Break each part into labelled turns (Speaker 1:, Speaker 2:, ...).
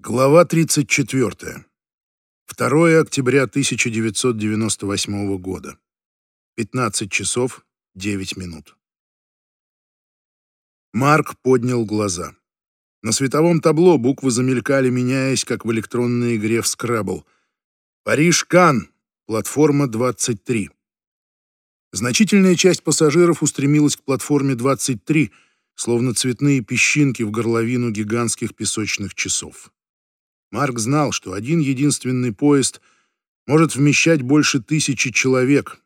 Speaker 1: Глава 34. 2 октября 1998 года. 15 часов 9 минут. Марк поднял глаза. На световом табло буквы замелькали, меняясь, как в электронной игре в Scrabble. Париж-Кан, платформа 23. Значительная часть пассажиров устремилась к платформе 23, словно цветные песчинки в горловину гигантских песочных часов. Марк знал, что один единственный поезд может вмещать больше тысячи человек,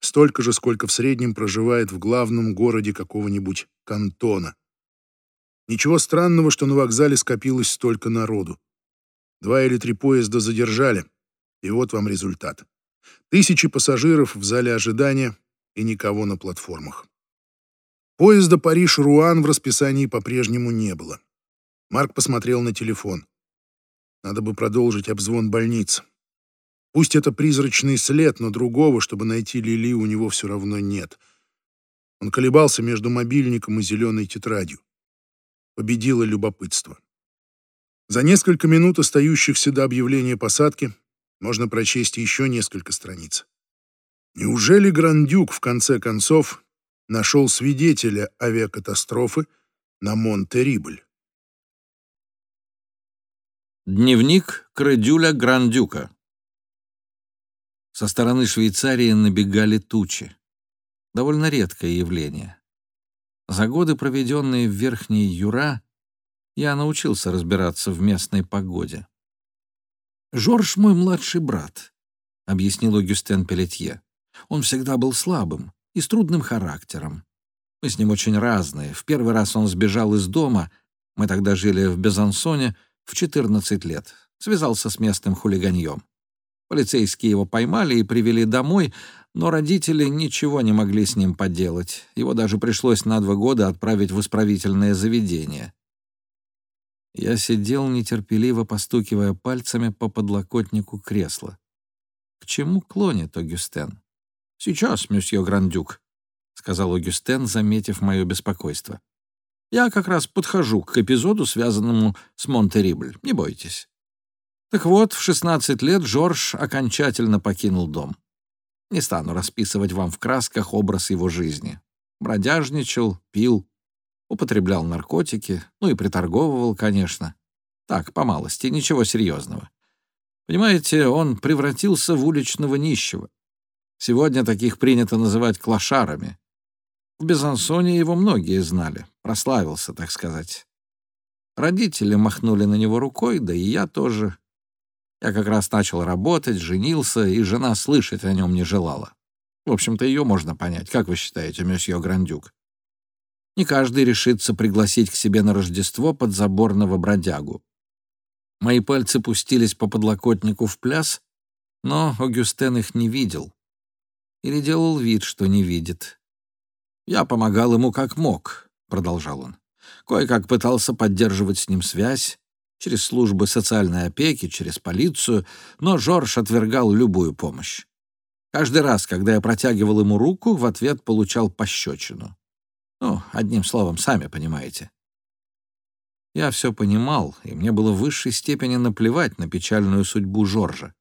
Speaker 1: столько же, сколько в среднем проживает в главном городе какого-нибудь кантона. Ничего странного, что на вокзале скопилось столько народу. Два или три поезда задержали, и вот вам результат. Тысячи пассажиров в зале ожидания и никого на платформах. Поезда Париж-Руан в расписании по-прежнему не было. Марк посмотрел на телефон. Надо бы продолжить обзвон больниц. Пусть это призрачный след, но другого, чтобы найти Лили, у него все равно нет. Он колебался между мобильником и зеленой тетрадью. Победило любопытство. За несколько минут, остающихся до объявления посадки, можно прочесть еще несколько страниц. Неужели Грандюк, в конце концов, нашел свидетеля авиакатастрофы на Монте-Рибль?
Speaker 2: Дневник Кредюля Грандюка. Со стороны Швейцарии набегали тучи. Довольно редкое явление. За годы, проведенные в Верхней Юра, я научился разбираться в местной погоде. «Жорж мой младший брат», — объяснил Огюстен Пелетье. «Он всегда был слабым и с трудным характером. Мы с ним очень разные. В первый раз он сбежал из дома, мы тогда жили в Безансоне — в 14 лет. Связался с местным хулиганьем. Полицейские его поймали и привели домой, но родители ничего не могли с ним поделать. Его даже пришлось на два года отправить в исправительное заведение. Я сидел, нетерпеливо постукивая пальцами по подлокотнику кресла. «К чему клонит Огюстен?» «Сейчас, месье Грандюк», — сказал Огюстен, заметив мое беспокойство. Я как раз подхожу к эпизоду, связанному с Монтерибль. Не бойтесь. Так вот, в 16 лет Жорж окончательно покинул дом. Не стану расписывать вам в красках образ его жизни. Бродяжничал, пил, употреблял наркотики, ну и приторговывал, конечно. Так, по малости, ничего серьезного. Понимаете, он превратился в уличного нищего. Сегодня таких принято называть клошарами. В Безансоне его многие знали, прославился, так сказать. Родители махнули на него рукой, да и я тоже. Я как раз начал работать, женился, и жена слышать о нем не желала. В общем-то, ее можно понять. Как вы считаете, месье Грандюк? Не каждый решится пригласить к себе на Рождество подзаборного бродягу. Мои пальцы пустились по подлокотнику в пляс, но Огюстен их не видел. Или делал вид, что не видит. «Я помогал ему как мог», — продолжал он. «Кое-как пытался поддерживать с ним связь, через службы социальной опеки, через полицию, но Жорж отвергал любую помощь. Каждый раз, когда я протягивал ему руку, в ответ получал пощечину. Ну, одним словом, сами понимаете. Я все понимал, и мне было в высшей степени наплевать на печальную судьбу Жоржа.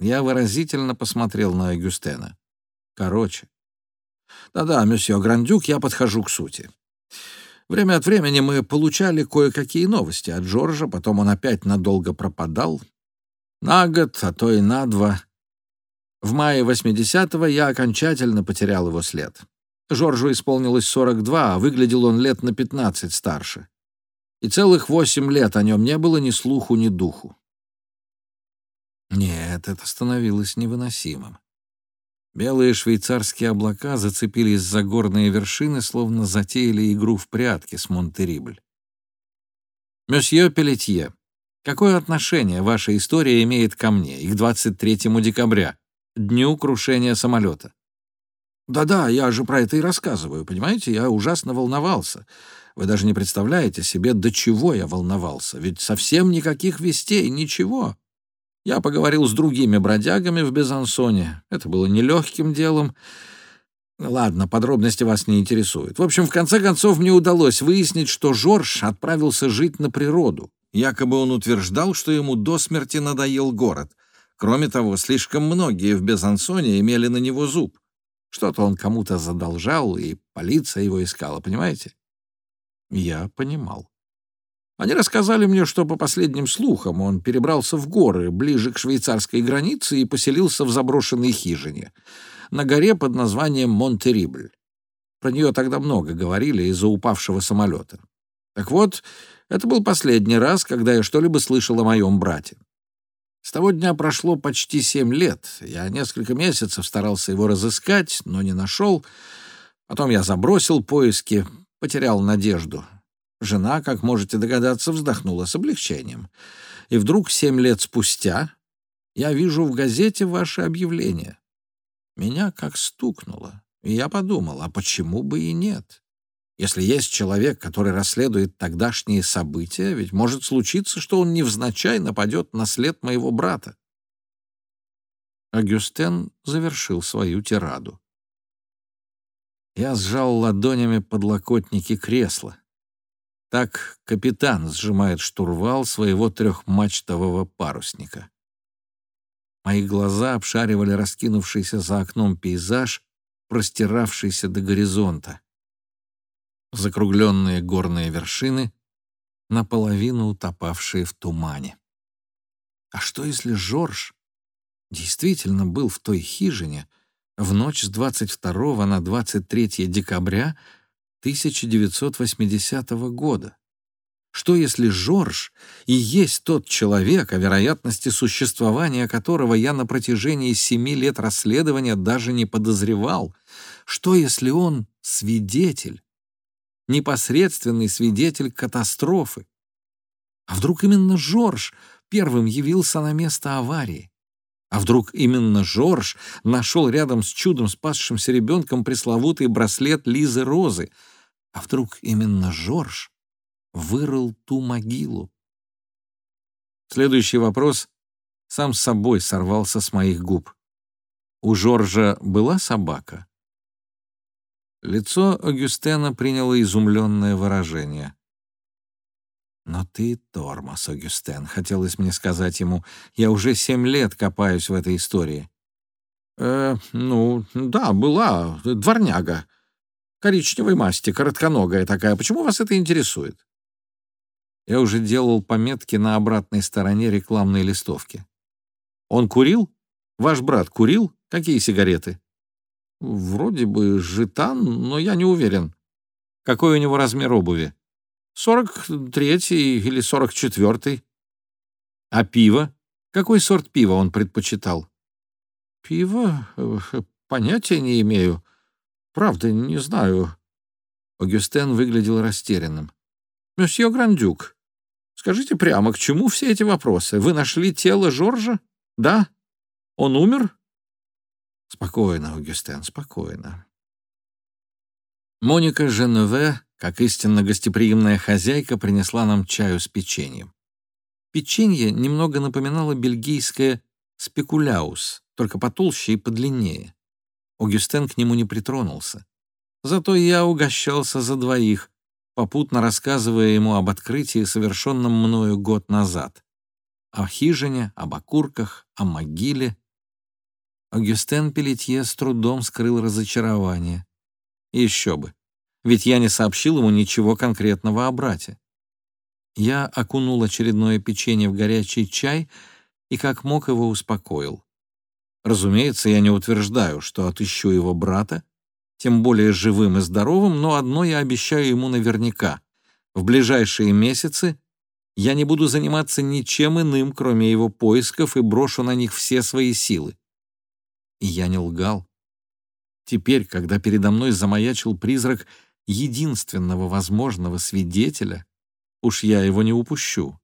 Speaker 2: Я выразительно посмотрел на Агюстена. Короче, да-да, месье Грандюк, я подхожу к сути. Время от времени мы получали кое-какие новости от Джорджа, потом он опять надолго пропадал. На год, а то и на два. В мае 80-го я окончательно потерял его след. Жоржу исполнилось 42, а выглядел он лет на 15 старше. И целых восемь лет о нем не было ни слуху, ни духу. Нет, это становилось невыносимым. Белые швейцарские облака зацепились за горные вершины, словно затеяли игру в прятки с Монтерибль. «Месье Пелетье, какое отношение ваша история имеет ко мне и к 23 декабря, дню крушения самолета?» «Да-да, я же про это и рассказываю, понимаете? Я ужасно волновался. Вы даже не представляете себе, до чего я волновался. Ведь совсем никаких вестей, ничего. Я поговорил с другими бродягами в Безансоне. Это было нелегким делом. Ладно, подробности вас не интересуют. В общем, в конце концов, мне удалось выяснить, что Жорж отправился жить на природу, Якобы он утверждал, что ему до смерти надоел город. Кроме того, слишком многие в Безансоне имели на него зуб. Что-то он кому-то задолжал, и полиция его искала, понимаете? Я понимал. Они рассказали мне, что по последним слухам он перебрался в горы ближе к швейцарской границе и поселился в заброшенной хижине на горе под названием Монтерибль. Про нее тогда много говорили из-за упавшего самолета. Так вот, это был последний раз, когда я что-либо слышал о моем брате. С того дня прошло почти семь лет. Я несколько месяцев старался его разыскать, но не нашел. Потом я забросил поиски, потерял надежду. Жена, как можете догадаться, вздохнула с облегчением. И вдруг семь лет спустя я вижу в газете ваше объявление. Меня как стукнуло, и я подумал, а почему бы и нет? Если есть человек, который расследует тогдашние события, ведь может случиться, что он невзначай нападет на след моего брата. Агюстен завершил свою тираду. Я сжал ладонями подлокотники кресла. Так капитан сжимает штурвал своего трехмачтового парусника. Мои глаза обшаривали раскинувшийся за окном пейзаж, простиравшийся до горизонта закругленные горные вершины, наполовину утопавшие в тумане. А что если Жорж действительно был в той хижине в ночь с 22 на 23 декабря 1980 года? Что если Жорж и есть тот человек, о вероятности существования которого я на протяжении семи лет расследования даже не подозревал? Что если он свидетель, непосредственный свидетель катастрофы. А вдруг именно Жорж первым явился на место аварии? А вдруг именно Жорж нашел рядом с чудом спасшимся ребенком пресловутый браслет Лизы Розы? А вдруг именно Жорж вырыл ту могилу? Следующий вопрос сам с собой сорвался с моих губ. У Жоржа была собака? Лицо Агюстена приняло изумленное выражение. «Но ты тормоз, Агюстен», — хотелось мне сказать ему. «Я уже семь лет копаюсь в этой истории». «Э, ну, да, была. Дворняга. Коричневой масти, коротконогая такая. Почему вас это интересует?» Я уже делал пометки на обратной стороне рекламной листовки. «Он курил? Ваш брат курил? Какие сигареты?» Вроде бы жетан, но я не уверен. Какой у него размер обуви? Сорок третий или сорок четвертый. А пиво? Какой сорт пива он предпочитал? Пиво? Э, понятия не имею. Правда, не знаю. Огюстен выглядел растерянным. «Месье Грандюк, скажите прямо, к чему все эти вопросы? Вы нашли тело Жоржа? Да? Он умер?» Спокойно, Аугюстен, спокойно. Моника Женеве, как истинно гостеприимная хозяйка, принесла нам чаю с печеньем. Печенье немного напоминало бельгийское спекуляус, только потолще и подлиннее. Огюстен к нему не притронулся. Зато я угощался за двоих, попутно рассказывая ему об открытии, совершенном мною год назад. О хижине, об окурках, о могиле, Агюстен Пелетье с трудом скрыл разочарование. Еще бы, ведь я не сообщил ему ничего конкретного о брате. Я окунул очередное печенье в горячий чай и как мог его успокоил. Разумеется, я не утверждаю, что отыщу его брата, тем более живым и здоровым, но одно я обещаю ему наверняка. В ближайшие месяцы я не буду заниматься ничем иным, кроме его поисков, и брошу на них все свои силы. И я не лгал. Теперь, когда передо мной замаячил призрак единственного возможного свидетеля, уж я его не упущу.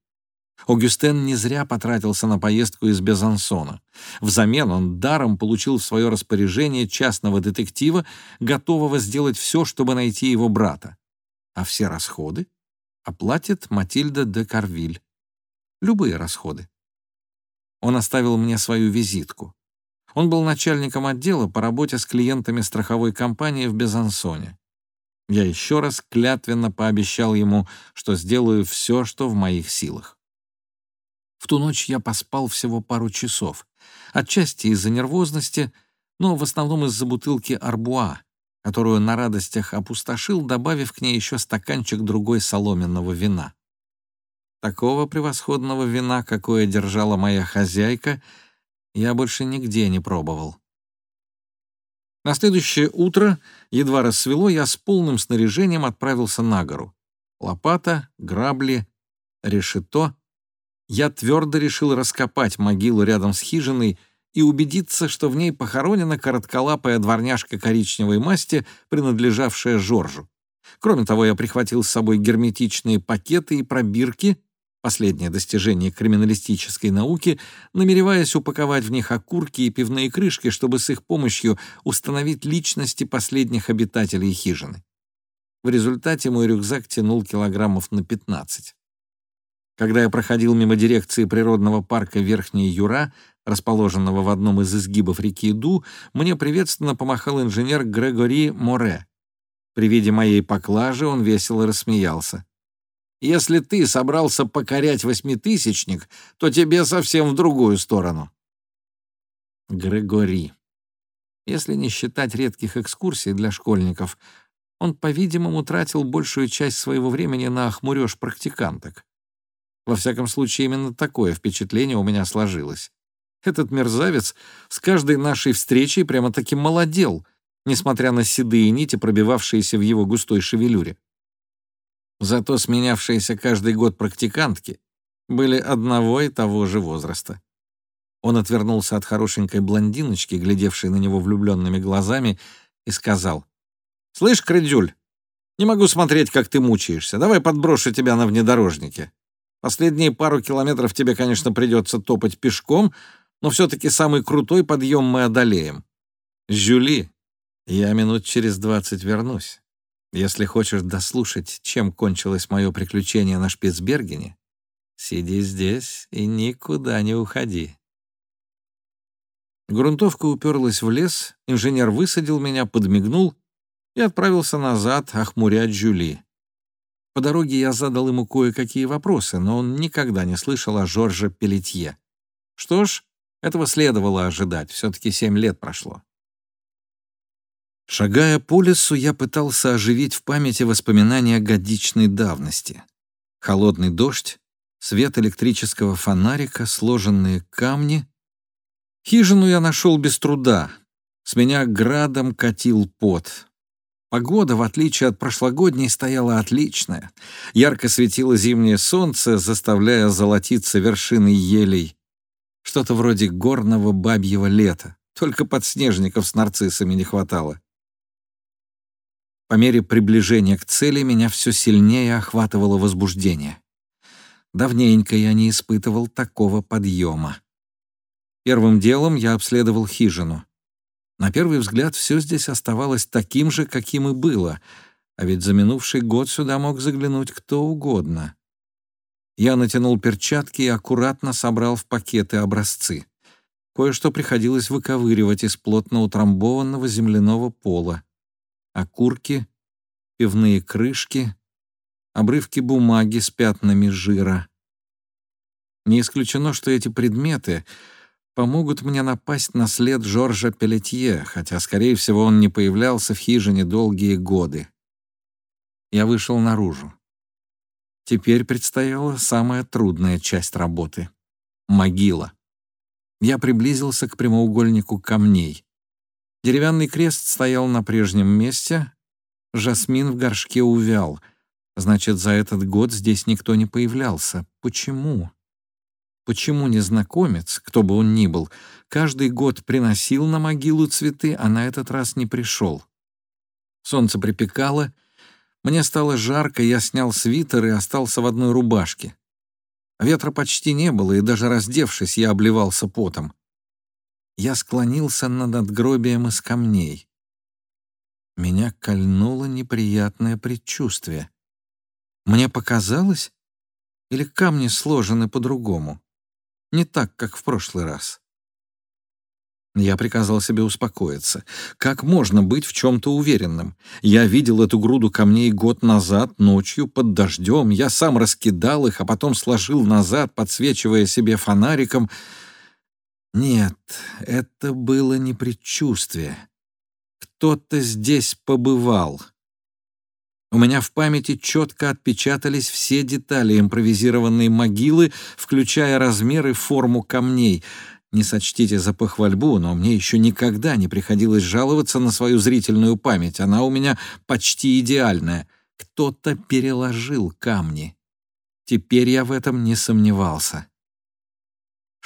Speaker 2: Огюстен не зря потратился на поездку из Безансона. Взамен он даром получил в свое распоряжение частного детектива, готового сделать все, чтобы найти его брата. А все расходы оплатит Матильда де Карвиль. Любые расходы. Он оставил мне свою визитку. Он был начальником отдела по работе с клиентами страховой компании в Безансоне. Я еще раз клятвенно пообещал ему, что сделаю все, что в моих силах. В ту ночь я поспал всего пару часов. Отчасти из-за нервозности, но в основном из-за бутылки арбуа, которую на радостях опустошил, добавив к ней еще стаканчик другой соломенного вина. Такого превосходного вина, какое держала моя хозяйка, я больше нигде не пробовал. На следующее утро, едва рассвело, я с полным снаряжением отправился на гору. Лопата, грабли, решето. Я твердо решил раскопать могилу рядом с хижиной и убедиться, что в ней похоронена коротколапая дворняжка коричневой масти, принадлежавшая Жоржу. Кроме того, я прихватил с собой герметичные пакеты и пробирки, последнее достижение криминалистической науки, намереваясь упаковать в них окурки и пивные крышки, чтобы с их помощью установить личности последних обитателей хижины. В результате мой рюкзак тянул килограммов на 15. Когда я проходил мимо дирекции природного парка Верхняя Юра, расположенного в одном из изгибов реки Ду, мне приветственно помахал инженер Грегори Море. При виде моей поклажи он весело рассмеялся. Если ты собрался покорять восьмитысячник, то тебе совсем в другую сторону. Григорий. Если не считать редких экскурсий для школьников, он, по-видимому, тратил большую часть своего времени на охмурёж практиканток. Во всяком случае, именно такое впечатление у меня сложилось. Этот мерзавец с каждой нашей встречей прямо-таки молодел, несмотря на седые нити, пробивавшиеся в его густой шевелюре. Зато сменявшиеся каждый год практикантки были одного и того же возраста. Он отвернулся от хорошенькой блондиночки, глядевшей на него влюбленными глазами, и сказал, «Слышь, Крыдюль, не могу смотреть, как ты мучаешься. Давай подброшу тебя на внедорожнике. Последние пару километров тебе, конечно, придется топать пешком, но все-таки самый крутой подъем мы одолеем. Жюли, я минут через двадцать вернусь. Если хочешь дослушать, чем кончилось мое приключение на Шпицбергене, сиди здесь и никуда не уходи. Грунтовка уперлась в лес, инженер высадил меня, подмигнул и отправился назад охмурять Жюли. По дороге я задал ему кое-какие вопросы, но он никогда не слышал о Жорже Пелетье. Что ж, этого следовало ожидать, все-таки семь лет прошло. Шагая по лесу, я пытался оживить в памяти воспоминания годичной давности. Холодный дождь, свет электрического фонарика, сложенные камни. Хижину я нашел без труда. С меня градом катил пот. Погода, в отличие от прошлогодней, стояла отличная. Ярко светило зимнее солнце, заставляя золотиться вершины елей. Что-то вроде горного бабьего лета. Только подснежников с нарциссами не хватало. По мере приближения к цели меня все сильнее охватывало возбуждение. Давненько я не испытывал такого подъема. Первым делом я обследовал хижину. На первый взгляд все здесь оставалось таким же, каким и было, а ведь за минувший год сюда мог заглянуть кто угодно. Я натянул перчатки и аккуратно собрал в пакеты образцы. Кое-что приходилось выковыривать из плотно утрамбованного земляного пола окурки, пивные крышки, обрывки бумаги с пятнами жира. Не исключено, что эти предметы помогут мне напасть на след Жоржа Пелетье, хотя, скорее всего, он не появлялся в хижине долгие годы. Я вышел наружу. Теперь предстояла самая трудная часть работы — могила. Я приблизился к прямоугольнику камней. Деревянный крест стоял на прежнем месте, жасмин в горшке увял. Значит, за этот год здесь никто не появлялся. Почему? Почему незнакомец, кто бы он ни был, каждый год приносил на могилу цветы, а на этот раз не пришел? Солнце припекало, мне стало жарко, я снял свитер и остался в одной рубашке. Ветра почти не было, и даже раздевшись, я обливался потом я склонился над надгробием из камней. Меня кольнуло неприятное предчувствие. Мне показалось, или камни сложены по-другому, не так, как в прошлый раз. Я приказал себе успокоиться. Как можно быть в чем-то уверенным? Я видел эту груду камней год назад, ночью, под дождем. Я сам раскидал их, а потом сложил назад, подсвечивая себе фонариком. Нет, это было не предчувствие. Кто-то здесь побывал. У меня в памяти четко отпечатались все детали импровизированной могилы, включая размеры и форму камней — не сочтите за похвальбу, но мне еще никогда не приходилось жаловаться на свою зрительную память. Она у меня почти идеальная. Кто-то переложил камни. Теперь я в этом не сомневался.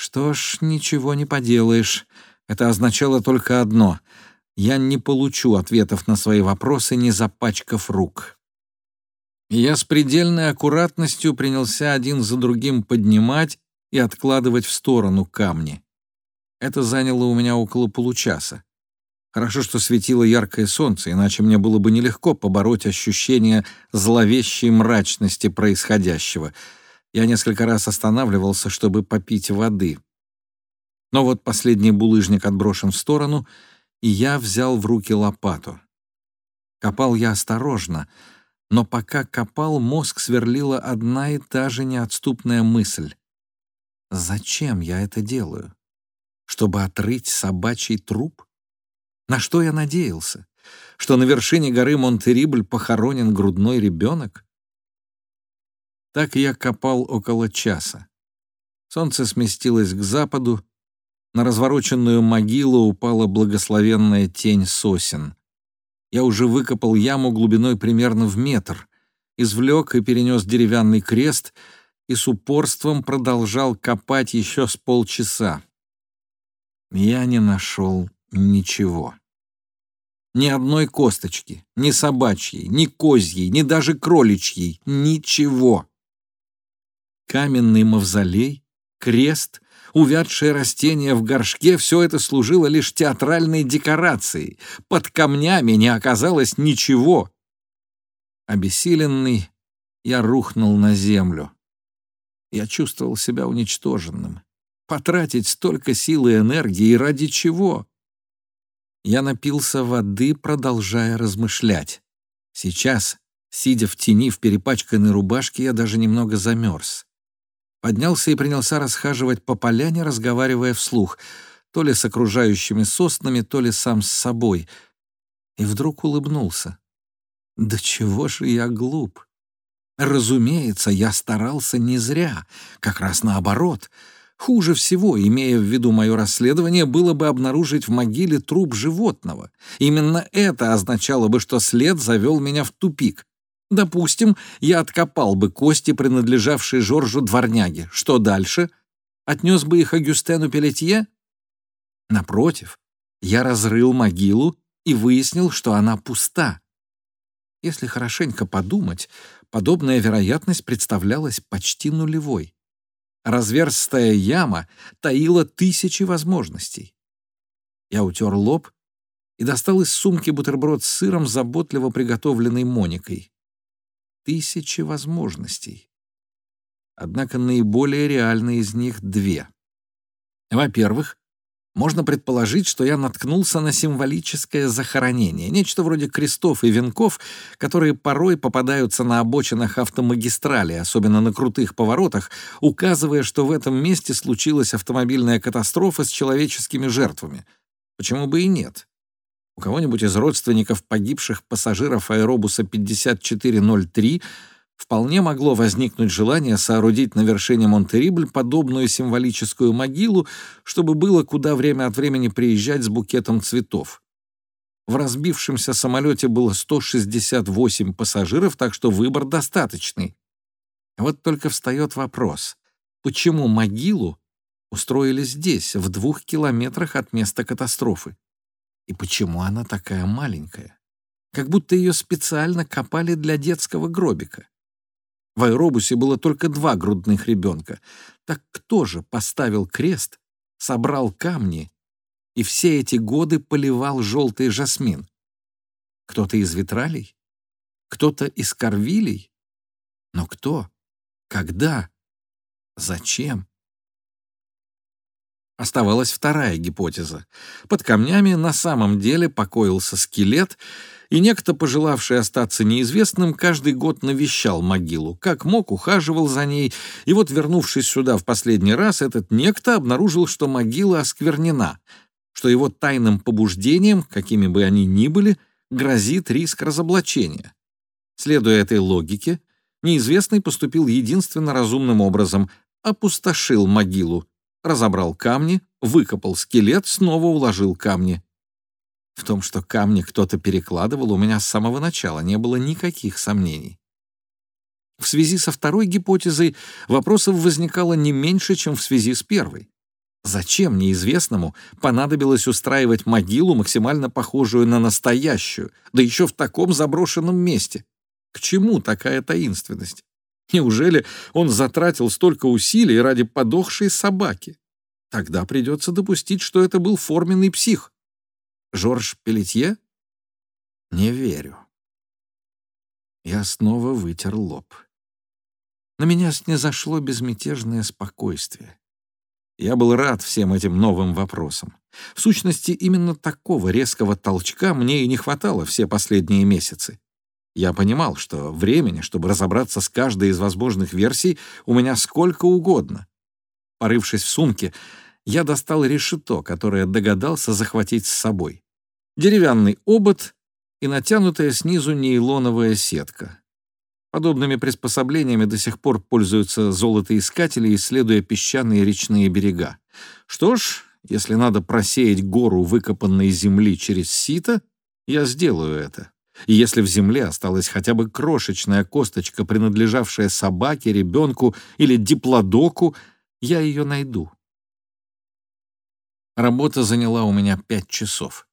Speaker 2: Что ж, ничего не поделаешь. Это означало только одно — я не получу ответов на свои вопросы, не запачкав рук. Я с предельной аккуратностью принялся один за другим поднимать и откладывать в сторону камни. Это заняло у меня около получаса. Хорошо, что светило яркое солнце, иначе мне было бы нелегко побороть ощущение зловещей мрачности происходящего. Я несколько раз останавливался, чтобы попить воды. Но вот последний булыжник отброшен в сторону, и я взял в руки лопату. Копал я осторожно, но пока копал, мозг сверлила одна и та же неотступная мысль. Зачем я это делаю? чтобы отрыть собачий труп? На что я надеялся? Что на вершине горы Монтерибль похоронен грудной ребенок? Так я копал около часа. Солнце сместилось к западу, на развороченную могилу упала благословенная тень сосен. Я уже выкопал яму глубиной примерно в метр, извлек и перенес деревянный крест и с упорством продолжал копать еще с полчаса я не нашел ничего. Ни одной косточки, ни собачьей, ни козьей, ни даже кроличьей, ничего. Каменный мавзолей, крест, увядшее растение в горшке — все это служило лишь театральной декорацией. Под камнями не оказалось ничего. Обессиленный, я рухнул на землю. Я чувствовал себя уничтоженным. Потратить столько сил и энергии ради чего? Я напился воды, продолжая размышлять. Сейчас, сидя в тени в перепачканной рубашке, я даже немного замерз. Поднялся и принялся расхаживать по поляне, разговаривая вслух, то ли с окружающими соснами, то ли сам с собой. И вдруг улыбнулся. «Да чего же я глуп!» Разумеется, я старался не зря, как раз наоборот — Хуже всего, имея в виду мое расследование, было бы обнаружить в могиле труп животного. Именно это означало бы, что след завел меня в тупик. Допустим, я откопал бы кости, принадлежавшие Жоржу Дворняге. Что дальше? Отнес бы их Агюстену Пелетье? Напротив, я разрыл могилу и выяснил, что она пуста. Если хорошенько подумать, подобная вероятность представлялась почти нулевой. Разверстая яма таила тысячи возможностей. Я утер лоб и достал из сумки бутерброд с сыром, заботливо приготовленный Моникой. Тысячи возможностей. Однако наиболее реальные из них две. Во-первых, можно предположить, что я наткнулся на символическое захоронение, нечто вроде крестов и венков, которые порой попадаются на обочинах автомагистрали, особенно на крутых поворотах, указывая, что в этом месте случилась автомобильная катастрофа с человеческими жертвами. Почему бы и нет? У кого-нибудь из родственников погибших пассажиров аэробуса 5403 вполне могло возникнуть желание соорудить на вершине Монтерибль подобную символическую могилу, чтобы было куда время от времени приезжать с букетом цветов. В разбившемся самолете было 168 пассажиров, так что выбор достаточный. Вот только встает вопрос, почему могилу устроили здесь, в двух километрах от места катастрофы? И почему она такая маленькая? Как будто ее специально копали для детского гробика. В аэробусе было только два грудных ребенка. Так кто же поставил крест, собрал камни и все эти годы поливал желтый жасмин? Кто-то из витралей? Кто-то из корвилей? Но кто? Когда? Зачем? Оставалась вторая гипотеза. Под камнями на самом деле покоился скелет, и некто, пожелавший остаться неизвестным, каждый год навещал могилу, как мог, ухаживал за ней, и вот, вернувшись сюда в последний раз, этот некто обнаружил, что могила осквернена, что его тайным побуждением, какими бы они ни были, грозит риск разоблачения. Следуя этой логике, неизвестный поступил единственно разумным образом — опустошил могилу, разобрал камни, выкопал скелет, снова уложил камни. В том, что камни кто-то перекладывал, у меня с самого начала не было никаких сомнений. В связи со второй гипотезой вопросов возникало не меньше, чем в связи с первой. Зачем неизвестному понадобилось устраивать могилу, максимально похожую на настоящую, да еще в таком заброшенном месте? К чему такая таинственность? Неужели он затратил столько усилий ради подохшей собаки? Тогда придется допустить, что это был форменный псих. Жорж Пелетье? Не верю. Я снова вытер лоб. На меня снизошло безмятежное спокойствие. Я был рад всем этим новым вопросам. В сущности, именно такого резкого толчка мне и не хватало все последние месяцы. Я понимал, что времени, чтобы разобраться с каждой из возможных версий, у меня сколько угодно. Порывшись в сумке, я достал решето, которое догадался захватить с собой. Деревянный обод и натянутая снизу нейлоновая сетка. Подобными приспособлениями до сих пор пользуются золотоискатели, исследуя песчаные речные берега. Что ж, если надо просеять гору выкопанной земли через сито, я сделаю это. И если в земле осталась хотя бы крошечная косточка, принадлежавшая собаке, ребенку или диплодоку, я ее найду. Работа заняла у меня пять часов.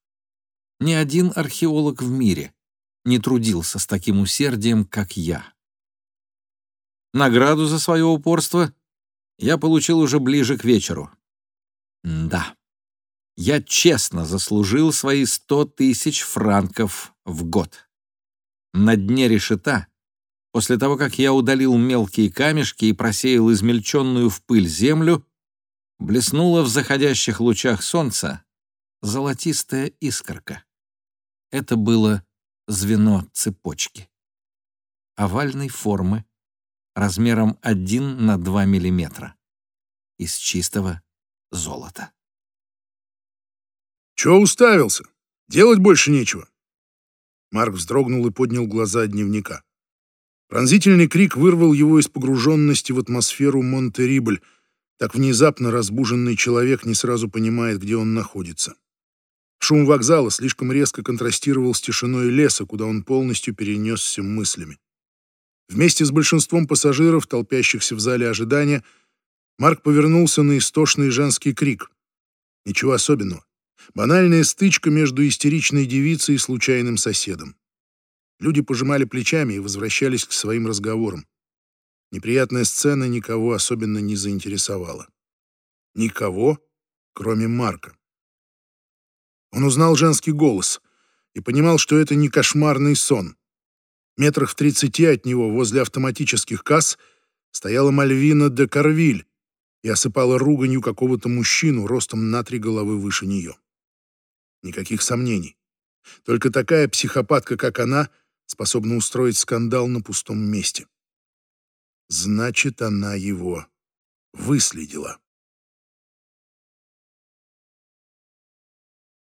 Speaker 2: Ни один археолог в мире не трудился с таким усердием, как я. Награду за свое упорство я получил уже ближе к вечеру. Да я честно заслужил свои сто тысяч франков в год. На дне решета, после того, как я удалил мелкие камешки и просеял измельченную в пыль землю, блеснула в заходящих лучах солнца золотистая искорка. Это было звено цепочки. Овальной формы, размером 1 на 2 миллиметра, из чистого золота.
Speaker 1: Чего уставился? Делать больше нечего. Марк вздрогнул и поднял глаза от дневника. Пронзительный крик вырвал его из погруженности в атмосферу Монтерибль. Так внезапно разбуженный человек не сразу понимает, где он находится. Шум вокзала слишком резко контрастировал с тишиной леса, куда он полностью перенесся мыслями. Вместе с большинством пассажиров, толпящихся в зале ожидания, Марк повернулся на истошный женский крик. Ничего особенного. Банальная стычка между истеричной девицей и случайным соседом. Люди пожимали плечами и возвращались к своим разговорам. Неприятная сцена никого особенно не заинтересовала. Никого, кроме Марка. Он узнал женский голос и понимал, что это не кошмарный сон. Метрах в тридцати от него, возле автоматических касс, стояла Мальвина де Карвиль и осыпала руганью какого-то мужчину ростом на три головы выше нее. Никаких сомнений. Только такая психопатка, как она, способна устроить скандал на пустом месте. Значит, она его выследила.